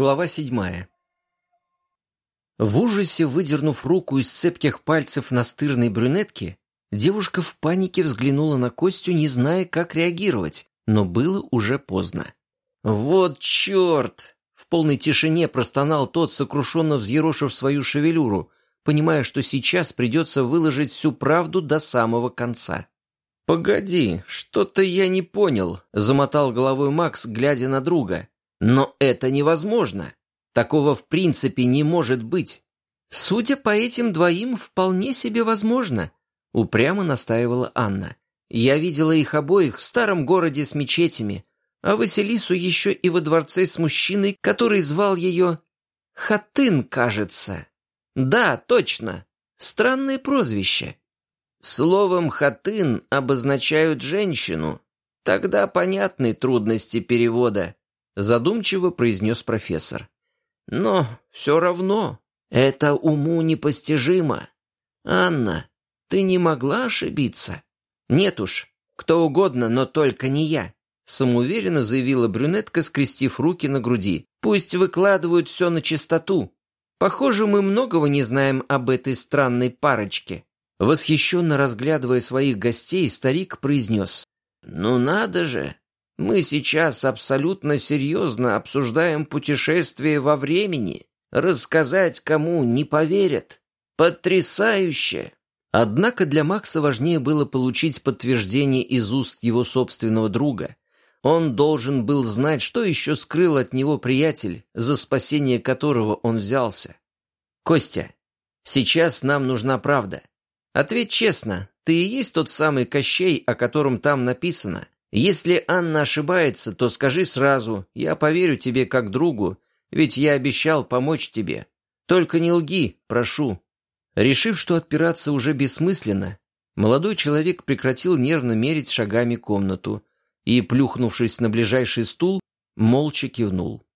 Глава седьмая. В ужасе, выдернув руку из цепких пальцев настырной брюнетки, девушка в панике взглянула на Костю, не зная, как реагировать, но было уже поздно. «Вот черт!» — в полной тишине простонал тот, сокрушенно взъерошив свою шевелюру, понимая, что сейчас придется выложить всю правду до самого конца. «Погоди, что-то я не понял», — замотал головой Макс, глядя на друга. Но это невозможно. Такого в принципе не может быть. Судя по этим двоим, вполне себе возможно, упрямо настаивала Анна. Я видела их обоих в старом городе с мечетями, а Василису еще и во дворце с мужчиной, который звал ее Хатын, кажется. Да, точно. Странное прозвище. Словом «хатын» обозначают женщину. Тогда понятны трудности перевода задумчиво произнес профессор. Но все равно это уму непостижимо. Анна, ты не могла ошибиться? Нет уж, кто угодно, но только не я. Самоуверенно заявила брюнетка, скрестив руки на груди. Пусть выкладывают все на чистоту. Похоже, мы многого не знаем об этой странной парочке. Восхищенно разглядывая своих гостей, старик произнес. «Ну надо же! Мы сейчас абсолютно серьезно обсуждаем путешествие во времени. Рассказать кому не поверят. Потрясающе! Однако для Макса важнее было получить подтверждение из уст его собственного друга. Он должен был знать, что еще скрыл от него приятель, за спасение которого он взялся. «Костя, сейчас нам нужна правда. Ответь честно, ты и есть тот самый Кощей, о котором там написано?» Если Анна ошибается, то скажи сразу, я поверю тебе как другу, ведь я обещал помочь тебе. Только не лги, прошу». Решив, что отпираться уже бессмысленно, молодой человек прекратил нервно мерить шагами комнату и, плюхнувшись на ближайший стул, молча кивнул.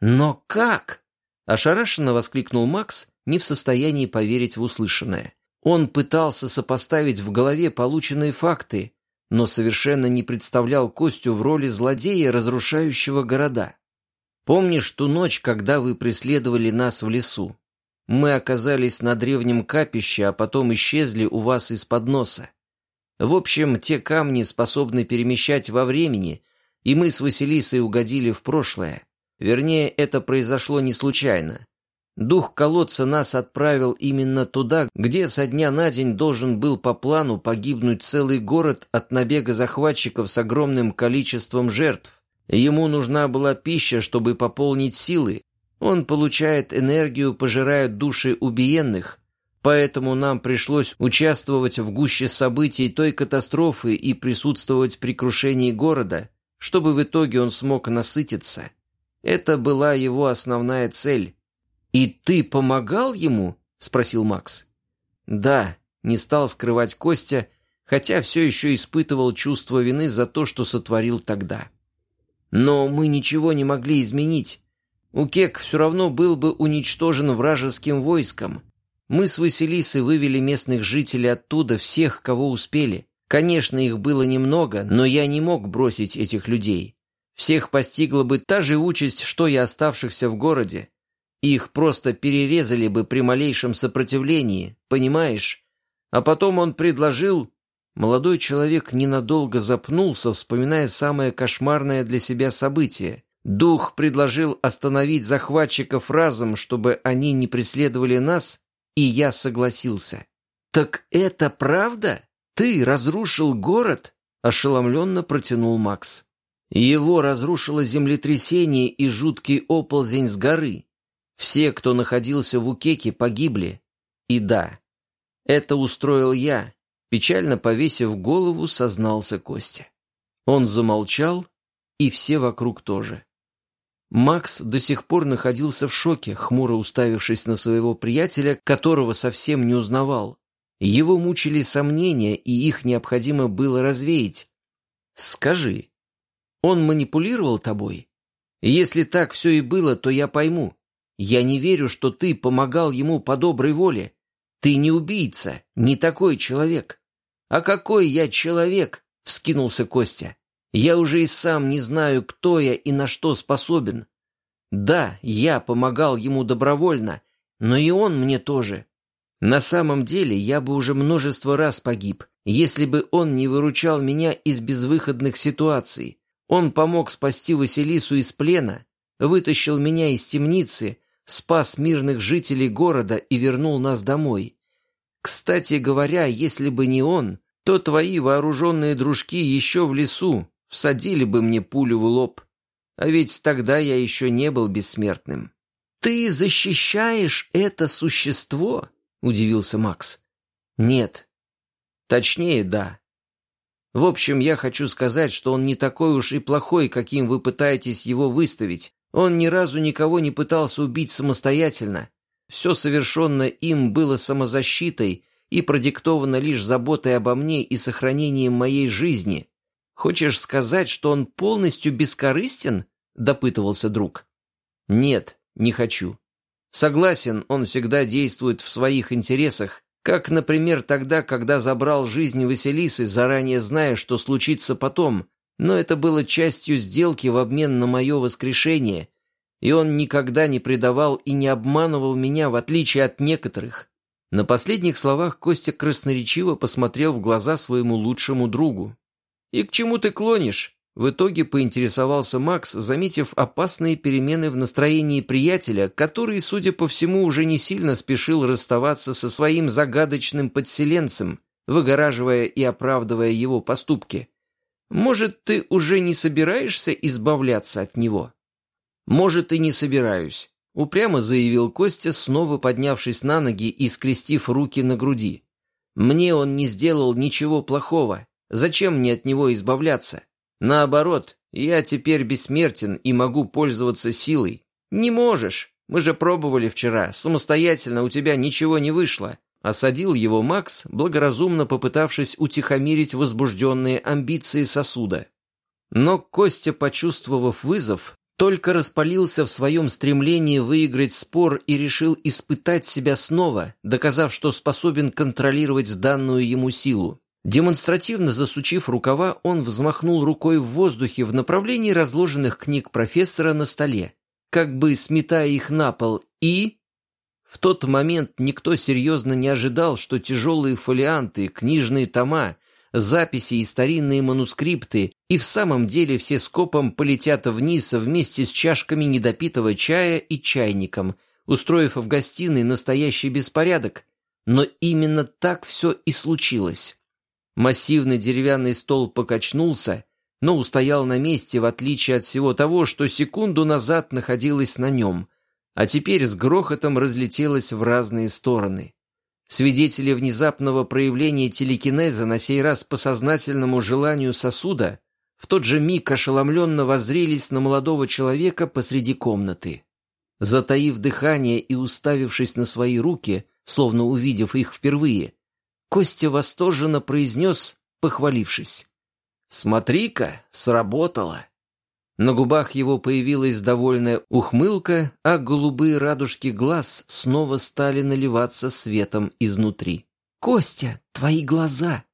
«Но как?» – ошарашенно воскликнул Макс, не в состоянии поверить в услышанное. Он пытался сопоставить в голове полученные факты – но совершенно не представлял Костю в роли злодея, разрушающего города. Помнишь ту ночь, когда вы преследовали нас в лесу? Мы оказались на древнем капище, а потом исчезли у вас из-под носа. В общем, те камни способны перемещать во времени, и мы с Василисой угодили в прошлое. Вернее, это произошло не случайно. Дух колодца нас отправил именно туда, где со дня на день должен был по плану погибнуть целый город от набега захватчиков с огромным количеством жертв. Ему нужна была пища, чтобы пополнить силы. Он получает энергию, пожирая души убиенных, поэтому нам пришлось участвовать в гуще событий той катастрофы и присутствовать при крушении города, чтобы в итоге он смог насытиться. Это была его основная цель «И ты помогал ему?» — спросил Макс. «Да», — не стал скрывать Костя, хотя все еще испытывал чувство вины за то, что сотворил тогда. «Но мы ничего не могли изменить. Укек все равно был бы уничтожен вражеским войском. Мы с Василисой вывели местных жителей оттуда, всех, кого успели. Конечно, их было немного, но я не мог бросить этих людей. Всех постигла бы та же участь, что и оставшихся в городе. Их просто перерезали бы при малейшем сопротивлении, понимаешь? А потом он предложил... Молодой человек ненадолго запнулся, вспоминая самое кошмарное для себя событие. Дух предложил остановить захватчиков разом, чтобы они не преследовали нас, и я согласился. «Так это правда? Ты разрушил город?» – ошеломленно протянул Макс. Его разрушило землетрясение и жуткий оползень с горы. Все, кто находился в Укеке, погибли. И да, это устроил я, печально повесив голову, сознался Костя. Он замолчал, и все вокруг тоже. Макс до сих пор находился в шоке, хмуро уставившись на своего приятеля, которого совсем не узнавал. Его мучили сомнения, и их необходимо было развеять. «Скажи, он манипулировал тобой? Если так все и было, то я пойму. Я не верю, что ты помогал ему по доброй воле. Ты не убийца, не такой человек. А какой я человек? Вскинулся Костя. Я уже и сам не знаю, кто я и на что способен. Да, я помогал ему добровольно, но и он мне тоже. На самом деле я бы уже множество раз погиб, если бы он не выручал меня из безвыходных ситуаций. Он помог спасти Василису из плена, вытащил меня из темницы, спас мирных жителей города и вернул нас домой. Кстати говоря, если бы не он, то твои вооруженные дружки еще в лесу всадили бы мне пулю в лоб. А ведь тогда я еще не был бессмертным. «Ты защищаешь это существо?» — удивился Макс. «Нет. Точнее, да. В общем, я хочу сказать, что он не такой уж и плохой, каким вы пытаетесь его выставить. Он ни разу никого не пытался убить самостоятельно. Все совершенное им было самозащитой и продиктовано лишь заботой обо мне и сохранением моей жизни. Хочешь сказать, что он полностью бескорыстен?» — допытывался друг. «Нет, не хочу. Согласен, он всегда действует в своих интересах, как, например, тогда, когда забрал жизнь Василисы, заранее зная, что случится потом, но это было частью сделки в обмен на мое воскрешение, и он никогда не предавал и не обманывал меня, в отличие от некоторых. На последних словах Костя красноречиво посмотрел в глаза своему лучшему другу. «И к чему ты клонишь?» В итоге поинтересовался Макс, заметив опасные перемены в настроении приятеля, который, судя по всему, уже не сильно спешил расставаться со своим загадочным подселенцем, выгораживая и оправдывая его поступки. «Может, ты уже не собираешься избавляться от него?» «Может, и не собираюсь», — упрямо заявил Костя, снова поднявшись на ноги и скрестив руки на груди. «Мне он не сделал ничего плохого. Зачем мне от него избавляться? Наоборот, я теперь бессмертен и могу пользоваться силой. Не можешь. Мы же пробовали вчера. Самостоятельно у тебя ничего не вышло. Осадил его Макс, благоразумно попытавшись утихомирить возбужденные амбиции сосуда. Но Костя, почувствовав вызов, только распалился в своем стремлении выиграть спор и решил испытать себя снова, доказав, что способен контролировать данную ему силу. Демонстративно засучив рукава, он взмахнул рукой в воздухе в направлении разложенных книг профессора на столе, как бы сметая их на пол, и... В тот момент никто серьезно не ожидал, что тяжелые фолианты, книжные тома, записи и старинные манускрипты и в самом деле все скопом полетят вниз вместе с чашками недопитого чая и чайником, устроив в гостиной настоящий беспорядок. Но именно так все и случилось. Массивный деревянный стол покачнулся, но устоял на месте, в отличие от всего того, что секунду назад находилось на нем, а теперь с грохотом разлетелось в разные стороны. Свидетели внезапного проявления телекинеза на сей раз по сознательному желанию сосуда в тот же миг ошеломленно воззрелись на молодого человека посреди комнаты. Затаив дыхание и уставившись на свои руки, словно увидев их впервые, Костя восторженно произнес, похвалившись. «Смотри-ка, сработало!» На губах его появилась довольная ухмылка, а голубые радужки глаз снова стали наливаться светом изнутри. «Костя, твои глаза!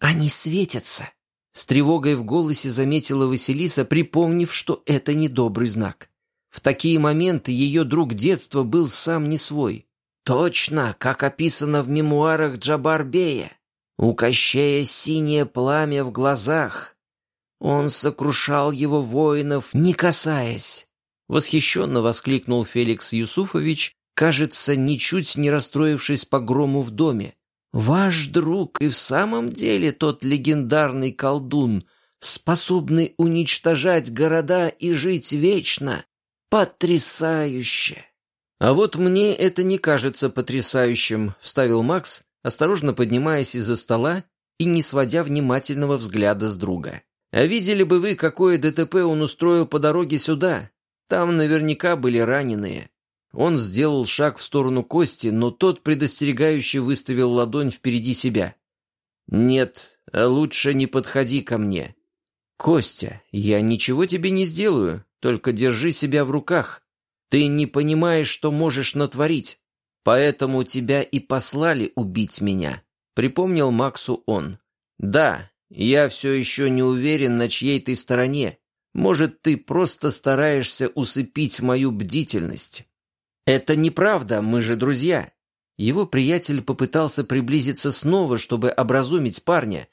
Они светятся!» С тревогой в голосе заметила Василиса, припомнив, что это недобрый знак. В такие моменты ее друг детства был сам не свой. Точно, как описано в мемуарах Джабарбея. У Кощея синее пламя в глазах. Он сокрушал его воинов, не касаясь. Восхищенно воскликнул Феликс Юсуфович, кажется, ничуть не расстроившись погрому в доме. «Ваш друг и в самом деле тот легендарный колдун, способный уничтожать города и жить вечно. Потрясающе!» «А вот мне это не кажется потрясающим», — вставил Макс, осторожно поднимаясь из-за стола и не сводя внимательного взгляда с друга. «А видели бы вы, какое ДТП он устроил по дороге сюда? Там наверняка были раненые». Он сделал шаг в сторону Кости, но тот предостерегающе выставил ладонь впереди себя. «Нет, лучше не подходи ко мне. Костя, я ничего тебе не сделаю, только держи себя в руках. Ты не понимаешь, что можешь натворить, поэтому тебя и послали убить меня», — припомнил Максу он. «Да, я все еще не уверен, на чьей ты стороне. Может, ты просто стараешься усыпить мою бдительность. Это неправда, мы же друзья. Его приятель попытался приблизиться снова, чтобы образумить парня,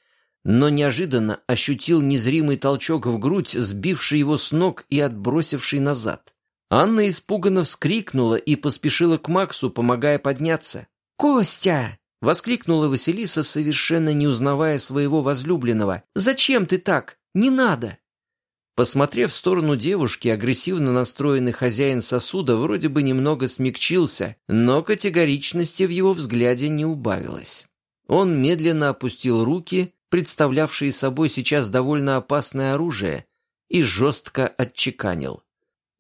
но неожиданно ощутил незримый толчок в грудь, сбивший его с ног и отбросивший назад. Анна испуганно вскрикнула и поспешила к Максу, помогая подняться. «Костя!» — воскликнула Василиса, совершенно не узнавая своего возлюбленного. «Зачем ты так? Не надо!» Посмотрев в сторону девушки, агрессивно настроенный хозяин сосуда вроде бы немного смягчился, но категоричности в его взгляде не убавилось. Он медленно опустил руки, представлявшие собой сейчас довольно опасное оружие, и жестко отчеканил.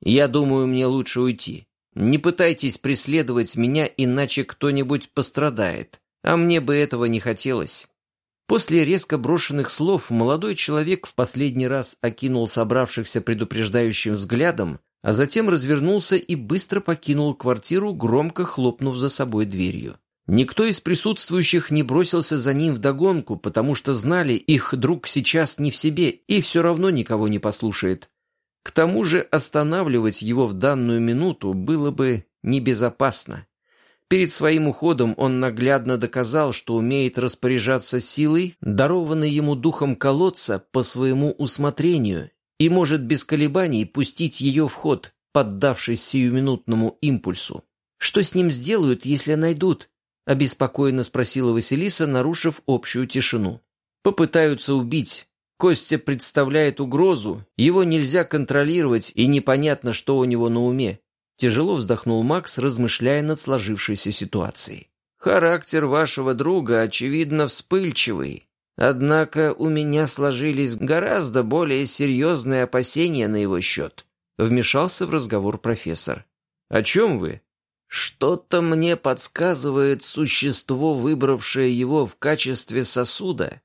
«Я думаю, мне лучше уйти. Не пытайтесь преследовать меня, иначе кто-нибудь пострадает, а мне бы этого не хотелось». После резко брошенных слов молодой человек в последний раз окинул собравшихся предупреждающим взглядом, а затем развернулся и быстро покинул квартиру, громко хлопнув за собой дверью. Никто из присутствующих не бросился за ним вдогонку, потому что знали, их друг сейчас не в себе и все равно никого не послушает. К тому же останавливать его в данную минуту было бы небезопасно. Перед своим уходом он наглядно доказал, что умеет распоряжаться силой, дарованной ему духом колодца по своему усмотрению, и может без колебаний пустить ее в ход, поддавшись сиюминутному импульсу. «Что с ним сделают, если найдут?» – обеспокоенно спросила Василиса, нарушив общую тишину. «Попытаются убить. Костя представляет угрозу, его нельзя контролировать, и непонятно, что у него на уме. Тяжело вздохнул Макс, размышляя над сложившейся ситуацией. «Характер вашего друга, очевидно, вспыльчивый. Однако у меня сложились гораздо более серьезные опасения на его счет», вмешался в разговор профессор. «О чем вы?» «Что-то мне подсказывает существо, выбравшее его в качестве сосуда.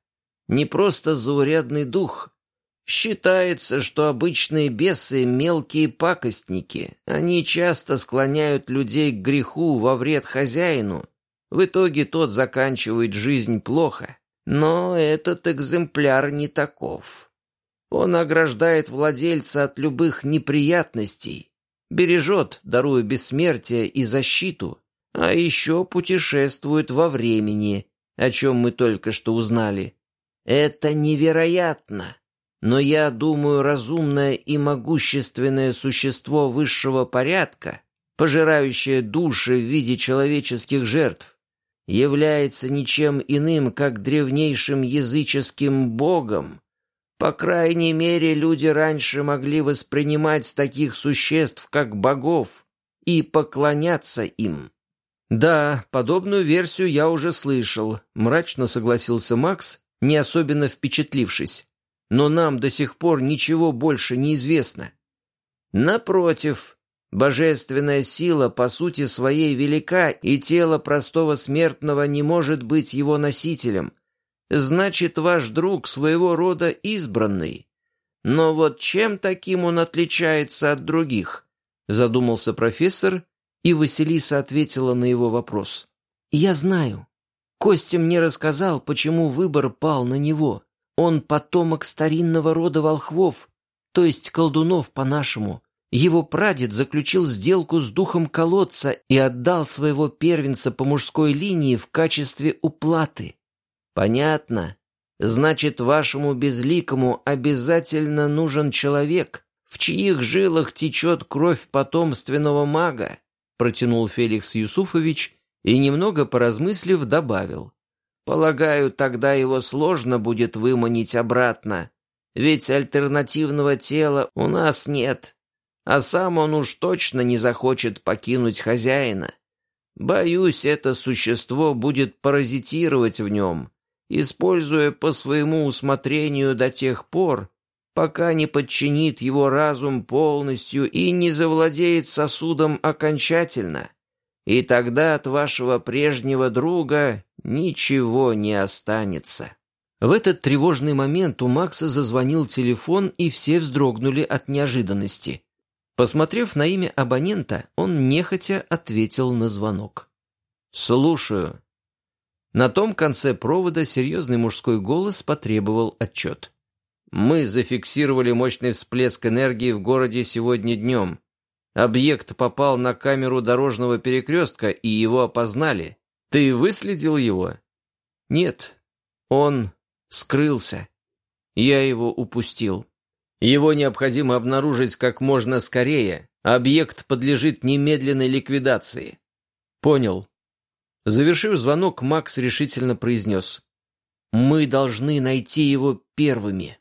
Не просто заурядный дух, Считается, что обычные бесы – мелкие пакостники. Они часто склоняют людей к греху во вред хозяину. В итоге тот заканчивает жизнь плохо. Но этот экземпляр не таков. Он ограждает владельца от любых неприятностей, бережет, даруя бессмертие и защиту, а еще путешествует во времени, о чем мы только что узнали. Это невероятно. Но я думаю, разумное и могущественное существо высшего порядка, пожирающее души в виде человеческих жертв, является ничем иным, как древнейшим языческим богом. По крайней мере, люди раньше могли воспринимать таких существ как богов и поклоняться им. «Да, подобную версию я уже слышал», — мрачно согласился Макс, не особенно впечатлившись но нам до сих пор ничего больше не известно. Напротив, божественная сила по сути своей велика, и тело простого смертного не может быть его носителем. Значит, ваш друг своего рода избранный. Но вот чем таким он отличается от других? Задумался профессор, и Василиса ответила на его вопрос. «Я знаю. Костя мне рассказал, почему выбор пал на него. Он потомок старинного рода волхвов, то есть колдунов по-нашему. Его прадед заключил сделку с духом колодца и отдал своего первенца по мужской линии в качестве уплаты. Понятно. Значит, вашему безликому обязательно нужен человек, в чьих жилах течет кровь потомственного мага, протянул Феликс Юсуфович и, немного поразмыслив, добавил. Полагаю, тогда его сложно будет выманить обратно, ведь альтернативного тела у нас нет, а сам он уж точно не захочет покинуть хозяина. Боюсь, это существо будет паразитировать в нем, используя по своему усмотрению до тех пор, пока не подчинит его разум полностью и не завладеет сосудом окончательно. И тогда от вашего прежнего друга ничего не останется. В этот тревожный момент у Макса зазвонил телефон, и все вздрогнули от неожиданности. Посмотрев на имя абонента, он нехотя ответил на звонок. «Слушаю». На том конце провода серьезный мужской голос потребовал отчет. Мы зафиксировали мощный всплеск энергии в городе сегодня днем. Объект попал на камеру дорожного перекрестка, и его опознали. Ты выследил его? Нет. Он скрылся. Я его упустил. Его необходимо обнаружить как можно скорее. Объект подлежит немедленной ликвидации. Понял. Завершив звонок, Макс решительно произнес. Мы должны найти его первыми.